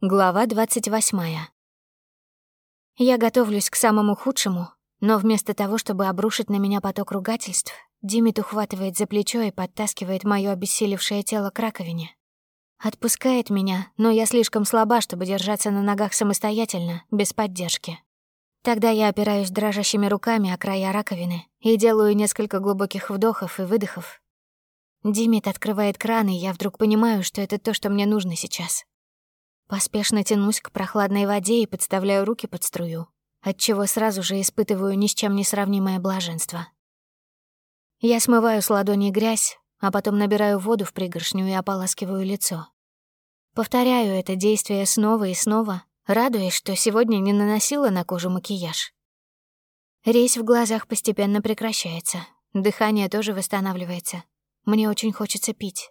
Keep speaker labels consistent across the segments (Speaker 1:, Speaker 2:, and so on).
Speaker 1: Глава 28. Я готовлюсь к самому худшему, но вместо того, чтобы обрушить на меня поток ругательств, Димит ухватывает за плечо и подтаскивает моё обессилевшее тело к раковине. Отпускает меня, но я слишком слаба, чтобы держаться на ногах самостоятельно, без поддержки. Тогда я опираюсь дрожащими руками о края раковины и делаю несколько глубоких вдохов и выдохов. Димит открывает кран, и я вдруг понимаю, что это то, что мне нужно сейчас. Поспешно тянусь к прохладной воде и подставляю руки под струю, отчего сразу же испытываю ни с чем не сравнимое блаженство. Я смываю с ладони грязь, а потом набираю воду в пригоршню и ополаскиваю лицо. Повторяю это действие снова и снова, радуясь, что сегодня не наносила на кожу макияж. Резь в глазах постепенно прекращается, дыхание тоже восстанавливается. Мне очень хочется пить.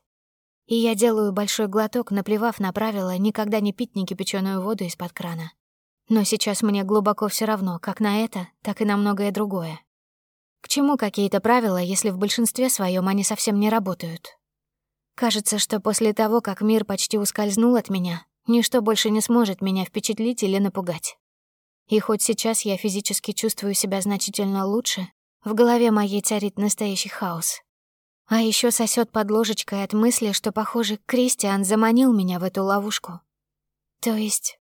Speaker 1: И я делаю большой глоток, наплевав на правило никогда не пить некипяченую воду из-под крана. Но сейчас мне глубоко все равно, как на это, так и на многое другое. К чему какие-то правила, если в большинстве своем они совсем не работают? Кажется, что после того, как мир почти ускользнул от меня, ничто больше не сможет меня впечатлить или напугать. И хоть сейчас я физически чувствую себя значительно лучше, в голове моей царит настоящий хаос. А еще сосет под ложечкой от мысли, что, похоже, Кристиан заманил меня в эту ловушку. То есть...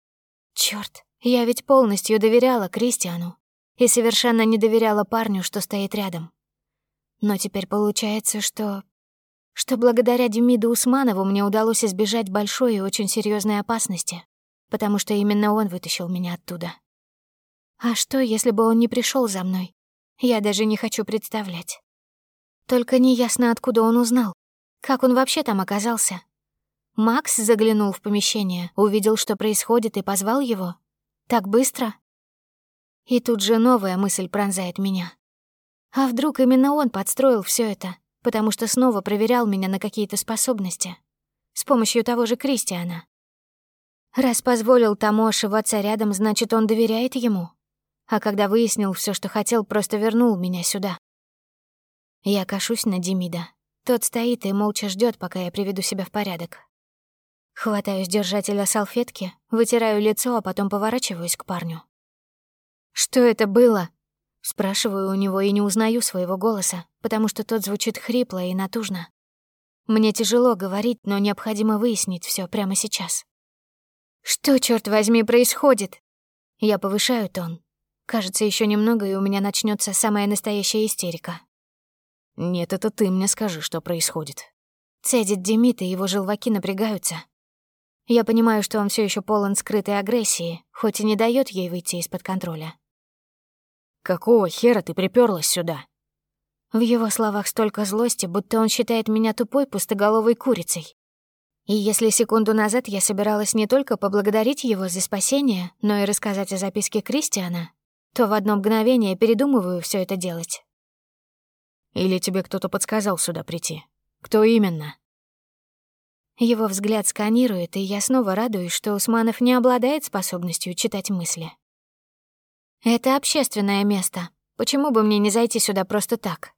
Speaker 1: Чёрт, я ведь полностью доверяла Кристиану и совершенно не доверяла парню, что стоит рядом. Но теперь получается, что... Что благодаря Демиду Усманову мне удалось избежать большой и очень серьезной опасности, потому что именно он вытащил меня оттуда. А что, если бы он не пришел за мной? Я даже не хочу представлять. Только неясно, откуда он узнал. Как он вообще там оказался? Макс заглянул в помещение, увидел, что происходит, и позвал его. Так быстро? И тут же новая мысль пронзает меня. А вдруг именно он подстроил все это, потому что снова проверял меня на какие-то способности? С помощью того же Кристиана. Раз позволил тому ошиваться рядом, значит, он доверяет ему. А когда выяснил все, что хотел, просто вернул меня сюда. Я кашусь на Демида. Тот стоит и молча ждет, пока я приведу себя в порядок. Хватаю с держателя салфетки, вытираю лицо, а потом поворачиваюсь к парню. «Что это было?» Спрашиваю у него и не узнаю своего голоса, потому что тот звучит хрипло и натужно. Мне тяжело говорить, но необходимо выяснить все прямо сейчас. «Что, черт возьми, происходит?» Я повышаю тон. Кажется, еще немного, и у меня начнется самая настоящая истерика.
Speaker 2: «Нет, это ты мне скажи, что происходит».
Speaker 1: Цедит Демид, и его желваки напрягаются. Я понимаю, что он все еще полон скрытой агрессии, хоть и не дает ей выйти из-под контроля.
Speaker 2: «Какого хера ты приперлась сюда?»
Speaker 1: В его словах столько злости, будто он считает меня тупой пустоголовой курицей. И если секунду назад я собиралась не только поблагодарить его за спасение, но и рассказать о записке Кристиана, то в одно мгновение передумываю все это делать.
Speaker 2: Или тебе кто-то подсказал сюда прийти? Кто именно?»
Speaker 1: Его взгляд сканирует, и я снова радуюсь, что Усманов не обладает способностью читать мысли. «Это общественное место. Почему бы мне не зайти сюда просто так?»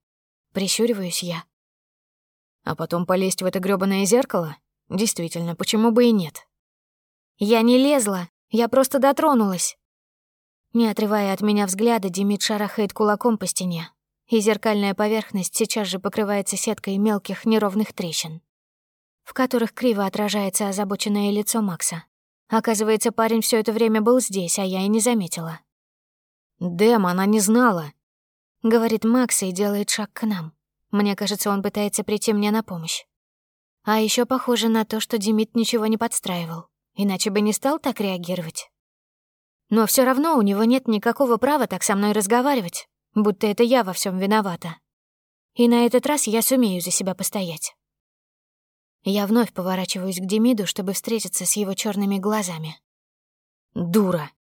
Speaker 1: Прищуриваюсь я.
Speaker 2: «А потом полезть в это грёбаное зеркало? Действительно, почему бы и нет?»
Speaker 1: «Я не лезла, я просто дотронулась». Не отрывая от меня взгляда, Демид шарахает кулаком по стене, и зеркальная поверхность сейчас же покрывается сеткой мелких неровных трещин, в которых криво отражается озабоченное лицо Макса. Оказывается, парень все это время был здесь, а я и не заметила.
Speaker 2: «Дэм, она не знала», —
Speaker 1: говорит Макс и делает шаг к нам. Мне кажется, он пытается прийти мне на помощь. А еще похоже на то, что Демид ничего не подстраивал, иначе бы не стал так реагировать. Но все равно у него нет никакого права так со мной разговаривать будто это я во всем виновата. И на этот раз я сумею за себя постоять. Я вновь поворачиваюсь к Демиду, чтобы встретиться с его черными глазами.
Speaker 2: «Дура!»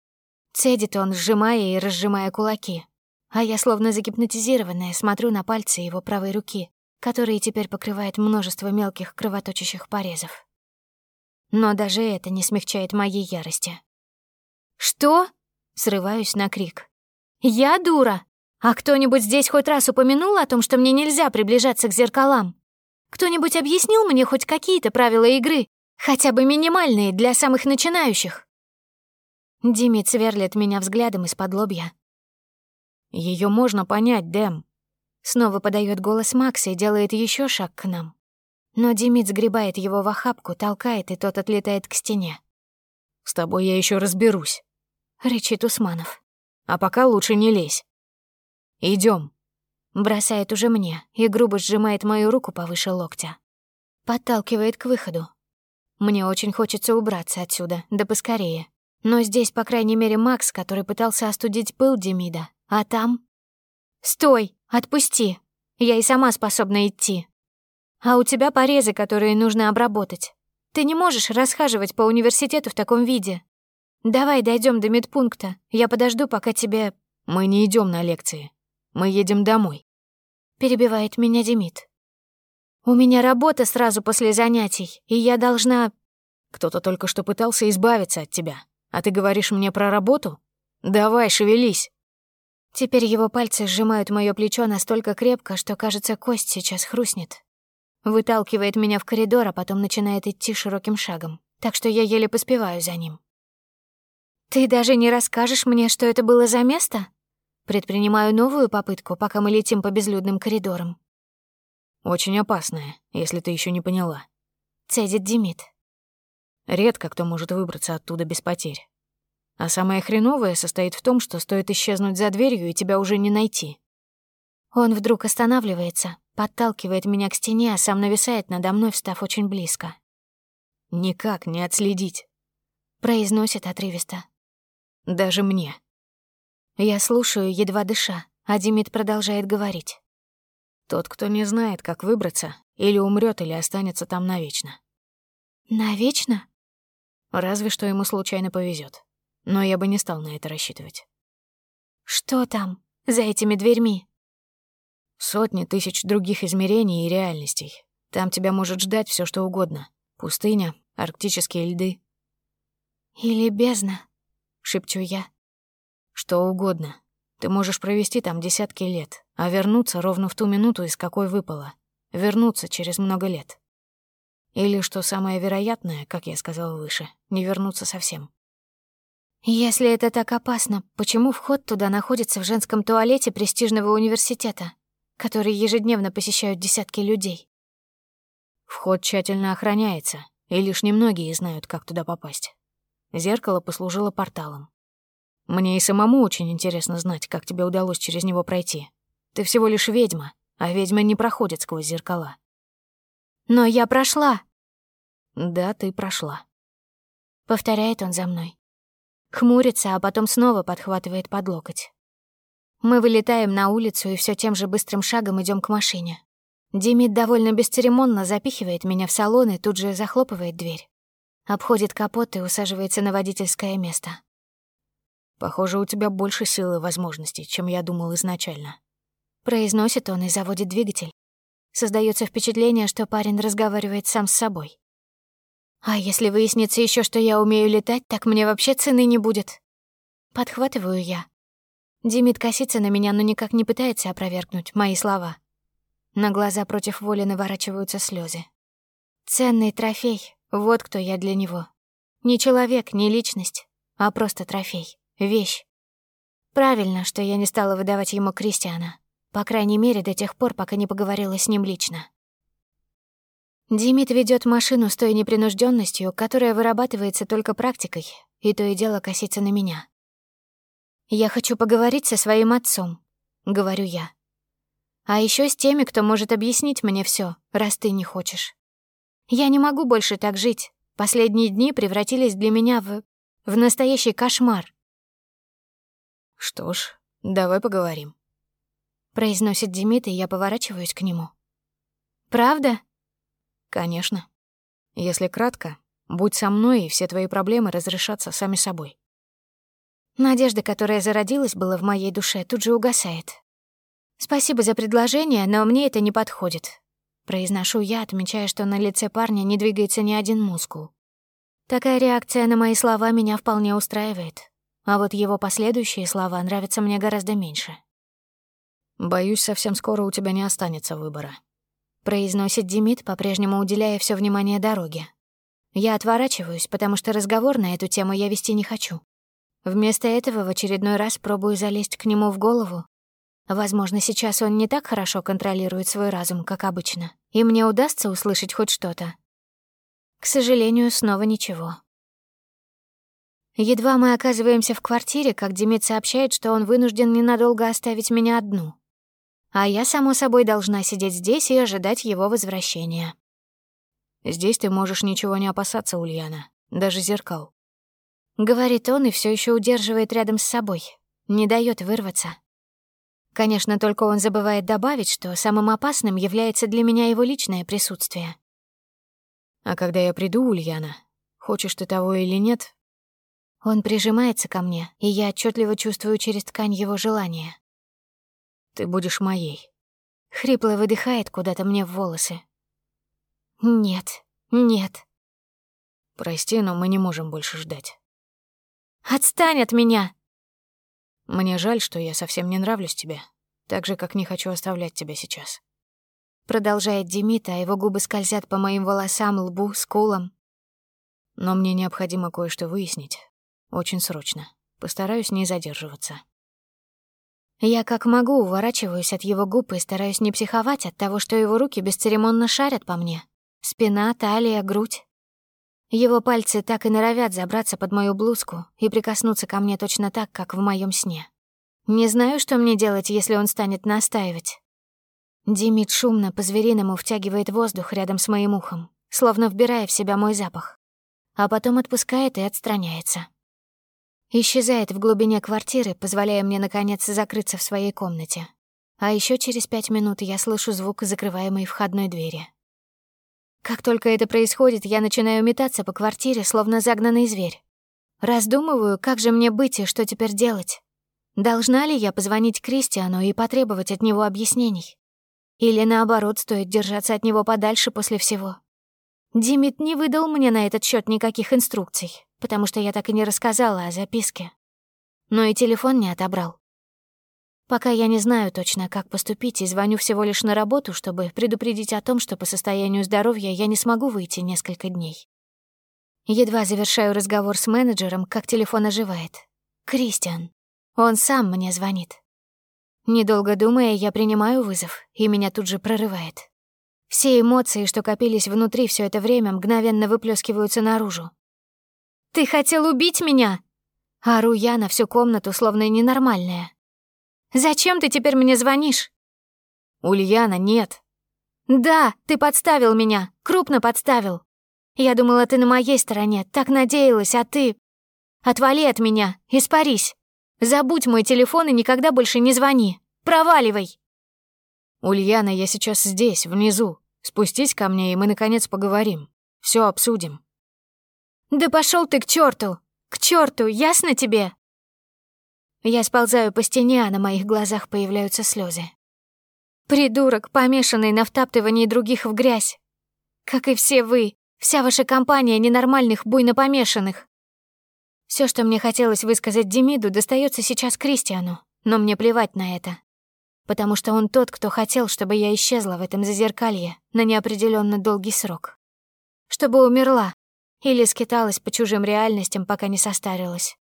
Speaker 1: Цедит он, сжимая и разжимая кулаки. А я, словно загипнотизированная, смотрю на пальцы его правой руки, которые теперь покрывает множество мелких кровоточащих порезов. Но даже это не смягчает моей ярости. «Что?» — срываюсь на крик. «Я дура? А кто-нибудь здесь хоть раз упомянул о том, что мне нельзя приближаться к зеркалам? Кто-нибудь объяснил мне хоть какие-то правила игры? Хотя бы минимальные для самых начинающих. Димит сверлит меня взглядом из-под лобья.
Speaker 2: Ее можно понять, Дэм.
Speaker 1: Снова подает голос Макса и делает еще шаг к нам. Но Димит сгребает его в охапку, толкает, и тот отлетает к стене.
Speaker 2: «С тобой я еще разберусь», —
Speaker 1: рычит Усманов.
Speaker 2: «А пока лучше не лезь. Идем.
Speaker 1: Бросает уже мне и грубо сжимает мою руку повыше локтя. Подталкивает к выходу. Мне очень хочется убраться отсюда, да поскорее. Но здесь, по крайней мере, Макс, который пытался остудить пыл Демида. А там... «Стой! Отпусти! Я и сама способна идти!» А у тебя порезы, которые нужно обработать. Ты не можешь расхаживать по университету в таком виде. Давай дойдем до медпункта. Я подожду, пока тебе...
Speaker 2: Мы не идем на лекции. Мы едем домой.
Speaker 1: Перебивает меня Демид. У меня работа сразу после занятий, и я должна...
Speaker 2: Кто-то только что пытался избавиться от тебя. А ты говоришь мне про работу? Давай, шевелись.
Speaker 1: Теперь его пальцы сжимают моё плечо настолько крепко, что, кажется, кость сейчас хрустнет. Выталкивает меня в коридор, а потом начинает идти широким шагом, так что я еле поспеваю за ним. «Ты даже не расскажешь мне, что это было за место?» Предпринимаю новую попытку, пока мы летим по безлюдным коридорам.
Speaker 2: «Очень опасная, если ты еще не поняла», —
Speaker 1: цедит Демид.
Speaker 2: «Редко кто может выбраться оттуда без потерь. А самое хреновое состоит в том, что стоит исчезнуть за дверью, и тебя уже не найти».
Speaker 1: Он вдруг останавливается, подталкивает меня к стене, а сам нависает надо мной, встав очень близко.
Speaker 2: «Никак не отследить», —
Speaker 1: произносит отрывисто.
Speaker 2: «Даже мне».
Speaker 1: Я слушаю, едва дыша, а Демид продолжает говорить.
Speaker 2: «Тот, кто не знает, как выбраться, или умрет, или останется там навечно».
Speaker 1: «Навечно?»
Speaker 2: Разве что ему случайно повезет. Но я бы не стал на это рассчитывать.
Speaker 1: «Что там, за этими дверьми?»
Speaker 2: Сотни тысяч других измерений и реальностей. Там тебя может ждать все, что угодно. Пустыня, арктические льды.
Speaker 1: «Или бездна», — шепчу я.
Speaker 2: «Что угодно. Ты можешь провести там десятки лет, а вернуться ровно в ту минуту, из какой выпало. Вернуться через много лет. Или, что самое вероятное, как я сказал выше, не вернуться совсем.
Speaker 1: Если это так опасно, почему вход туда находится в женском туалете престижного университета? которые ежедневно посещают десятки людей.
Speaker 2: Вход тщательно охраняется, и лишь немногие знают, как туда попасть. Зеркало послужило порталом. Мне и самому очень интересно знать, как тебе удалось через него пройти. Ты всего лишь ведьма, а ведьмы не проходят сквозь зеркала.
Speaker 1: Но я прошла.
Speaker 2: Да, ты прошла.
Speaker 1: Повторяет он за мной. Хмурится, а потом снова подхватывает под локоть. Мы вылетаем на улицу и все тем же быстрым шагом идем к машине. Димит довольно бесцеремонно запихивает меня в салон и тут же захлопывает дверь. Обходит капот и усаживается на водительское место.
Speaker 2: «Похоже, у тебя больше сил и возможностей, чем я думал изначально», —
Speaker 1: произносит он и заводит двигатель. Создается впечатление, что парень разговаривает сам с собой. «А если выяснится еще, что я умею летать, так мне вообще цены не будет». Подхватываю я. Димит косится на меня, но никак не пытается опровергнуть мои слова. На глаза против воли наворачиваются слезы. Ценный трофей, вот кто я для него. Не человек, не личность, а просто трофей, вещь. Правильно, что я не стала выдавать ему Кристиана. По крайней мере, до тех пор, пока не поговорила с ним лично. Димит ведет машину с той непринужденностью, которая вырабатывается только практикой, и то и дело косится на меня. «Я хочу поговорить со своим отцом», — говорю я. «А еще с теми, кто может объяснить мне все, раз ты не хочешь. Я не могу больше так жить. Последние дни превратились для меня в... в настоящий кошмар».
Speaker 2: «Что ж, давай поговорим», — произносит
Speaker 1: Демид, и я поворачиваюсь к нему. «Правда?»
Speaker 2: «Конечно. Если кратко, будь со мной, и все твои проблемы разрешатся сами собой».
Speaker 1: Надежда, которая зародилась была в моей душе, тут же угасает. «Спасибо за предложение, но мне это не подходит», — произношу я, отмечая, что на лице парня не двигается ни один мускул. Такая реакция на мои слова меня вполне устраивает, а вот его последующие слова нравятся мне гораздо меньше.
Speaker 2: «Боюсь, совсем скоро у тебя не останется выбора», —
Speaker 1: произносит Демид, по-прежнему уделяя все внимание дороге. Я отворачиваюсь, потому что разговор на эту тему я вести не хочу. Вместо этого в очередной раз пробую залезть к нему в голову. Возможно, сейчас он не так хорошо контролирует свой разум, как обычно, и мне удастся услышать хоть что-то. К сожалению, снова ничего. Едва мы оказываемся в квартире, как Демид сообщает, что он вынужден ненадолго оставить меня одну. А я, само собой, должна сидеть здесь и ожидать его возвращения.
Speaker 2: «Здесь ты можешь ничего не опасаться, Ульяна, даже зеркал», —
Speaker 1: говорит он и все еще удерживает рядом с собой, не дает вырваться. Конечно, только он забывает добавить, что самым опасным является для меня его личное присутствие.
Speaker 2: «А когда я приду, Ульяна, хочешь ты того или нет,
Speaker 1: он прижимается ко мне, и я отчетливо чувствую через ткань его желания.
Speaker 2: «Ты будешь моей».
Speaker 1: Хрипло выдыхает куда-то мне в волосы. «Нет, нет».
Speaker 2: «Прости, но мы не можем больше ждать».
Speaker 1: «Отстань от меня!»
Speaker 2: «Мне жаль, что я совсем не нравлюсь тебе, так же, как не хочу оставлять тебя сейчас».
Speaker 1: Продолжает Демид, а его губы скользят по моим волосам, лбу, скулам.
Speaker 2: Но мне необходимо кое-что выяснить. Очень срочно. Постараюсь не задерживаться.
Speaker 1: Я как могу уворачиваюсь от его губ и стараюсь не психовать от того, что его руки бесцеремонно шарят по мне. Спина, талия, грудь. Его пальцы так и норовят забраться под мою блузку и прикоснуться ко мне точно так, как в моем сне. Не знаю, что мне делать, если он станет настаивать. Димит шумно по-звериному втягивает воздух рядом с моим ухом, словно вбирая в себя мой запах, а потом отпускает и отстраняется. Исчезает в глубине квартиры, позволяя мне, наконец, закрыться в своей комнате. А еще через пять минут я слышу звук закрываемой входной двери. Как только это происходит, я начинаю метаться по квартире, словно загнанный зверь. Раздумываю, как же мне быть и что теперь делать. Должна ли я позвонить Кристиану и потребовать от него объяснений? Или наоборот, стоит держаться от него подальше после всего? Димит не выдал мне на этот счет никаких инструкций потому что я так и не рассказала о записке. Но и телефон не отобрал. Пока я не знаю точно, как поступить, и звоню всего лишь на работу, чтобы предупредить о том, что по состоянию здоровья я не смогу выйти несколько дней. Едва завершаю разговор с менеджером, как телефон оживает. Кристиан. Он сам мне звонит. Недолго думая, я принимаю вызов, и меня тут же прорывает. Все эмоции, что копились внутри все это время, мгновенно выплескиваются наружу. «Ты хотел убить меня?» Ору я на всю комнату, словно ненормальная. «Зачем ты теперь мне звонишь?»
Speaker 2: «Ульяна, нет».
Speaker 1: «Да, ты подставил меня, крупно подставил. Я думала, ты на моей стороне, так надеялась, а ты... Отвали от меня, испарись. Забудь мой телефон и никогда больше не звони. Проваливай!»
Speaker 2: «Ульяна, я сейчас здесь, внизу. Спустись ко мне, и мы, наконец, поговорим. Все обсудим».
Speaker 1: «Да пошел ты к черту! К черту, ясно тебе?» Я сползаю по стене, а на моих глазах появляются слезы. Придурок, помешанный на втаптывании других в грязь. Как и все вы, вся ваша компания ненормальных, буйно помешанных. Все, что мне хотелось высказать Демиду, достается сейчас Кристиану, но мне плевать на это. Потому что он тот, кто хотел, чтобы я исчезла в этом зазеркалье на неопределенно долгий срок. Чтобы умерла, или скиталась по чужим реальностям, пока не состарилась.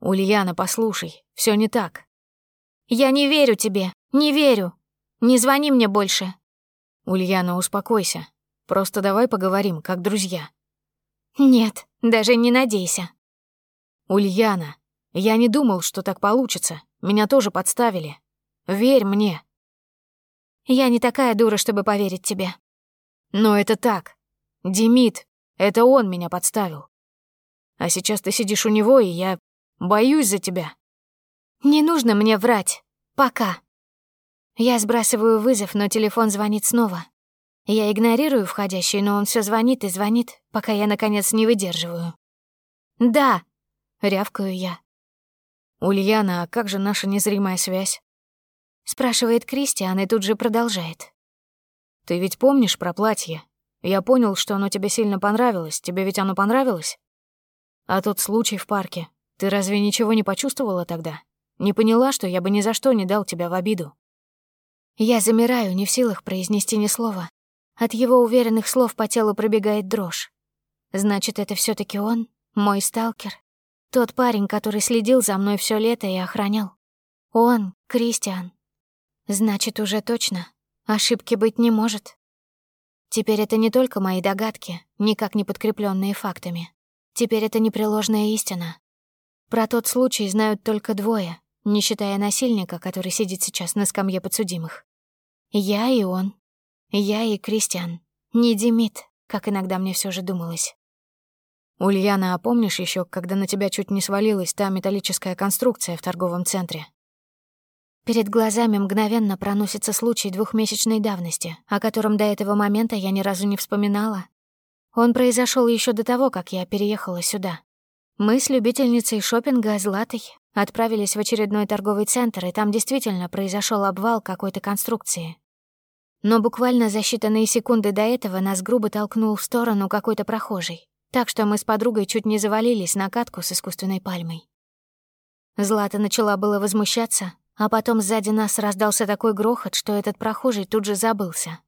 Speaker 2: «Ульяна, послушай, все не так».
Speaker 1: «Я не верю тебе, не верю. Не звони мне больше».
Speaker 2: «Ульяна, успокойся. Просто давай поговорим, как друзья».
Speaker 1: «Нет, даже не надейся».
Speaker 2: «Ульяна, я не думал, что так получится. Меня тоже подставили. Верь мне».
Speaker 1: «Я не такая дура, чтобы поверить тебе».
Speaker 2: «Но это так. Демид, это он меня подставил. А сейчас ты сидишь у него, и я боюсь за тебя.
Speaker 1: Не нужно мне врать. Пока. Я сбрасываю вызов, но телефон звонит снова. Я игнорирую входящий, но он все звонит и звонит, пока я, наконец, не выдерживаю. «Да», — рявкаю я.
Speaker 2: «Ульяна, а как же наша незримая связь?»
Speaker 1: Спрашивает Кристиан и тут же продолжает.
Speaker 2: «Ты ведь помнишь про платье? Я понял, что оно тебе сильно понравилось. Тебе ведь оно понравилось? А тот случай в парке. Ты разве ничего не почувствовала тогда? Не поняла, что я бы ни за что не дал тебя в обиду?
Speaker 1: Я замираю, не в силах произнести ни слова. От его уверенных слов по телу пробегает дрожь. Значит, это все таки он, мой сталкер. Тот парень, который следил за мной все лето и охранял. Он, Кристиан. Значит, уже точно. Ошибки быть не может. Теперь это не только мои догадки, никак не подкрепленные фактами. Теперь это непреложная истина. Про тот случай знают только двое, не считая насильника, который сидит сейчас на скамье подсудимых. Я и он. Я и Кристиан. Не Демид, как иногда мне все же думалось.
Speaker 2: «Ульяна, а помнишь еще, когда на тебя чуть не свалилась та металлическая конструкция в торговом центре?»
Speaker 1: Перед глазами мгновенно проносится случай двухмесячной давности, о котором до этого момента я ни разу не вспоминала. Он произошел еще до того, как я переехала сюда. Мы с любительницей шопинга Златой отправились в очередной торговый центр, и там действительно произошел обвал какой-то конструкции. Но буквально за считанные секунды до этого нас грубо толкнул в сторону какой-то прохожий, так что мы с подругой чуть не завалились на катку с искусственной пальмой. Злата начала было возмущаться, а потом сзади нас раздался такой грохот, что этот прохожий тут же забылся.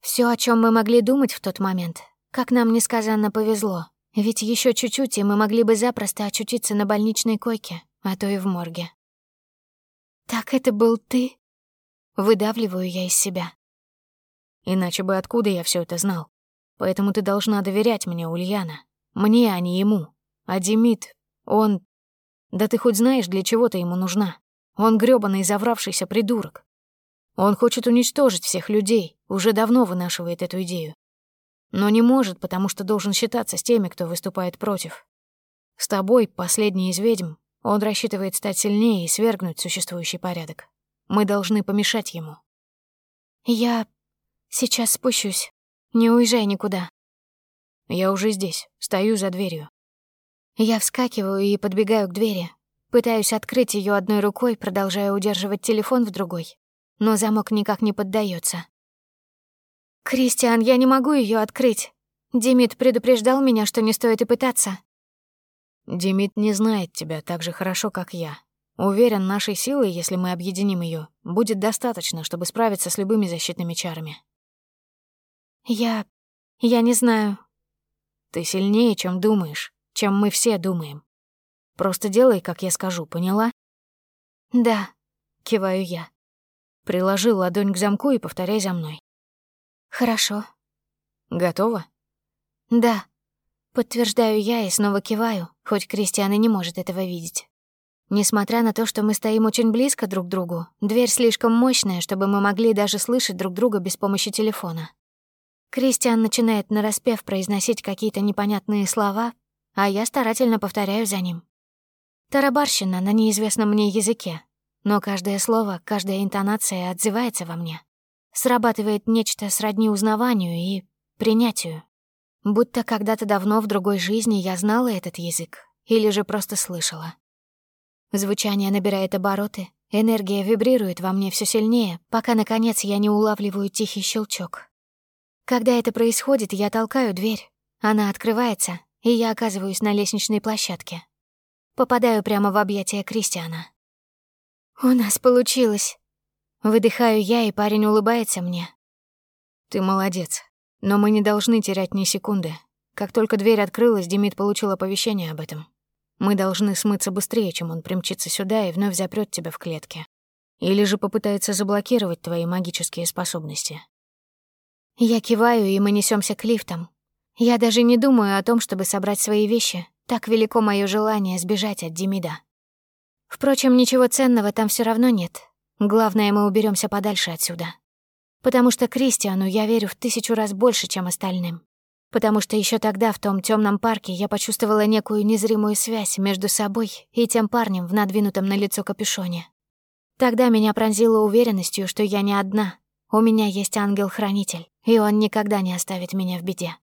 Speaker 1: Все, о чем мы могли думать в тот момент, как нам несказанно повезло, ведь еще чуть-чуть, и мы могли бы запросто очутиться на больничной койке, а то и в морге. «Так это был ты?» Выдавливаю я из себя.
Speaker 2: Иначе бы откуда я все это знал? Поэтому ты должна доверять мне, Ульяна. Мне, а не ему. А Демид, он... Да ты хоть знаешь, для чего ты ему нужна? Он грёбаный завравшийся придурок. Он хочет уничтожить всех людей, уже давно вынашивает эту идею. Но не может, потому что должен считаться с теми, кто выступает против. С тобой, последний из ведьм, он рассчитывает стать сильнее и свергнуть существующий порядок. Мы должны помешать ему.
Speaker 1: Я Сейчас спущусь. Не уезжай никуда.
Speaker 2: Я уже здесь, стою за дверью.
Speaker 1: Я вскакиваю и подбегаю к двери. Пытаюсь открыть ее одной рукой, продолжая удерживать телефон в другой. Но замок никак не поддается. «Кристиан, я не могу ее открыть. Демид предупреждал меня, что не стоит и пытаться».
Speaker 2: «Демид не знает тебя так же хорошо, как я. Уверен, нашей силы, если мы объединим ее, будет достаточно, чтобы справиться с любыми защитными чарами.
Speaker 1: Я... я не знаю.
Speaker 2: Ты сильнее, чем думаешь, чем мы все думаем. Просто делай, как я скажу, поняла?
Speaker 1: Да, киваю я.
Speaker 2: Приложи ладонь к замку и повторяй за мной.
Speaker 1: Хорошо.
Speaker 2: Готова?
Speaker 1: Да. Подтверждаю я и снова киваю, хоть Кристиан и не может этого видеть. Несмотря на то, что мы стоим очень близко друг к другу, дверь слишком мощная, чтобы мы могли даже слышать друг друга без помощи телефона. Кристиан начинает нараспев произносить какие-то непонятные слова, а я старательно повторяю за ним. Тарабарщина на неизвестном мне языке, но каждое слово, каждая интонация отзывается во мне. Срабатывает нечто сродни узнаванию и принятию. Будто когда-то давно в другой жизни я знала этот язык или же просто слышала. Звучание набирает обороты, энергия вибрирует во мне все сильнее, пока, наконец, я не улавливаю тихий щелчок. Когда это происходит, я толкаю дверь. Она открывается, и я оказываюсь на лестничной площадке. Попадаю прямо в объятия Кристиана. «У нас получилось!» Выдыхаю я, и парень улыбается мне.
Speaker 2: «Ты молодец. Но мы не должны терять ни секунды. Как только дверь открылась, Демид получил оповещение об этом. Мы должны смыться быстрее, чем он примчится сюда и вновь запрёт тебя в клетке. Или же попытается заблокировать твои магические способности.
Speaker 1: Я киваю, и мы несемся к лифтам. Я даже не думаю о том, чтобы собрать свои вещи. Так велико мое желание сбежать от Демида. Впрочем, ничего ценного там все равно нет. Главное, мы уберемся подальше отсюда. Потому что Кристиану я верю в тысячу раз больше, чем остальным. Потому что еще тогда, в том темном парке, я почувствовала некую незримую связь между собой и тем парнем в надвинутом на лицо капюшоне. Тогда меня пронзило уверенностью, что я не одна, у меня есть ангел-хранитель, и он никогда не оставит меня в беде.